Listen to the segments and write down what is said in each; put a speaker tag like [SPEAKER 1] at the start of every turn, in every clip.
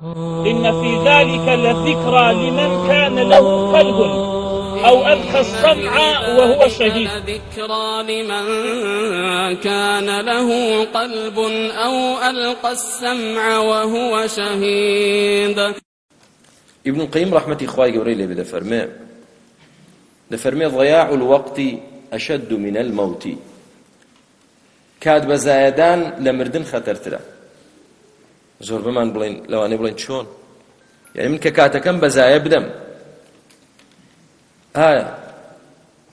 [SPEAKER 1] إن في ذلك لذكرى لمن كان له قلب أو ألقى السمع وهو شهيد ذكرى لمن كان له قلب أو ألقى السمع وهو شهيد
[SPEAKER 2] ابن القيم رحمة إخوائي قوري لي بدا فرمي دفرمي ضياع الوقت أشد من الموت كاد بزايدان لمردن خطرتره زۆر بمان بڵین لەوانێ بڵین چۆن یعنی من کە کاتەکەم بەزایە بدەم ئایا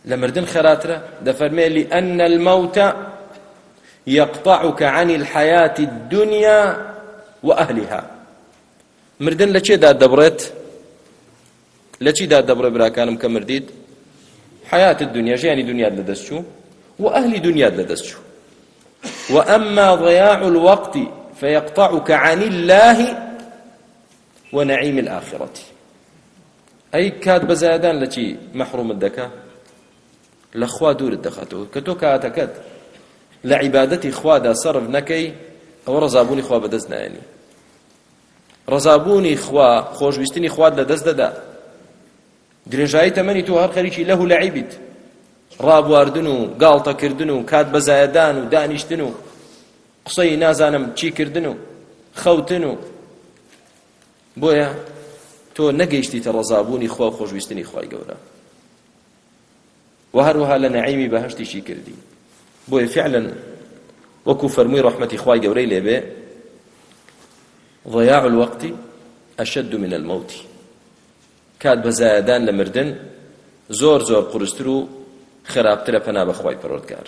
[SPEAKER 2] لە مردن خێراترە دەفەرمێ لأن الموت يقطعك عن الحياة الدنيا وأهلها مردن لە چێدا دەبڕێت لە چیدا دەبڕێ براکانم کە مردیت حياة الدنيا ژیانی دنیا لەدەست چوو وأهلی دنیا لەدەست چوو وأما ضياع الوقت فيقطعك عن الله ونعيم الآخرة أي كاد بزادان لتي محروم الدكا لخوا دور الدخاتو كتو كاتكت لعبادتي خوا دا صرف نكي أو رزابوني خوا بدزنا يعني رزابوني خوا خوش بيستني خوا لدزد دا درنجاي تمني تو هر خريشي له لعبت راب واردن و قالتا كردن و كاد بزادان و دانشتن و قسەی نازانم چی کردن و خەوتن و بۆیە تۆ نەگەیشتیتە ڕەزابوونی خوا و خۆشویستنی خوای گەورە و هەروەها لە نەعیمی بەهشتیشی کردی بۆیە فعلا وەکو فەرمووی ڕەحمەتی خوای گەورەی لێبێ ضياع الوقت أشد من الموت کات بەزایەدان لە مردن زۆر زۆر قورستر و خراپترە پەنا بەخوای پەرۆردگار